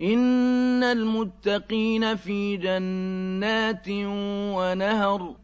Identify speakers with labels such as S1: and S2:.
S1: إِنَّ الْمُتَّقِينَ فِي جَنَّاتٍ وَنَهَرٍ